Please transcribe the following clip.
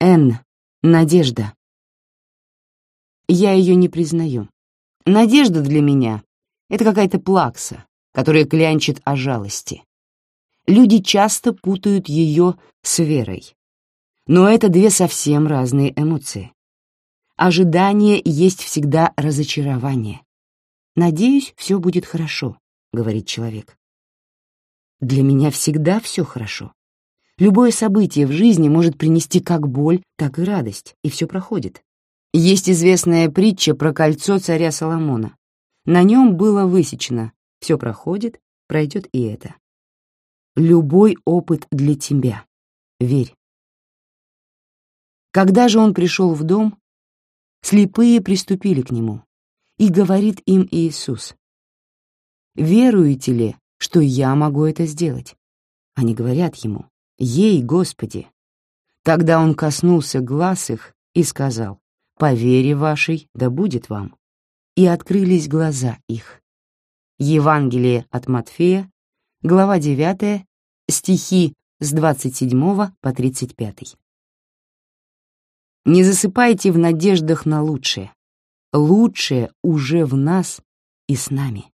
Н. Надежда. Я ее не признаю. Надежда для меня — это какая-то плакса, которая клянчит о жалости. Люди часто путают ее с верой. Но это две совсем разные эмоции. Ожидание есть всегда разочарование. «Надеюсь, все будет хорошо», — говорит человек. Для меня всегда все хорошо. Любое событие в жизни может принести как боль, так и радость, и все проходит. Есть известная притча про кольцо царя Соломона. На нем было высечено «Все проходит, пройдет и это». Любой опыт для тебя. Верь. Когда же он пришел в дом, слепые приступили к нему, и говорит им Иисус, «Веруете ли, что я могу это сделать?» Они говорят ему, «Ей, Господи!» Тогда он коснулся глаз их и сказал, «По вере вашей да будет вам». И открылись глаза их. Евангелие от Матфея, глава 9, стихи с 27 по 35. Не засыпайте в надеждах на лучшее. Лучшее уже в нас и с нами.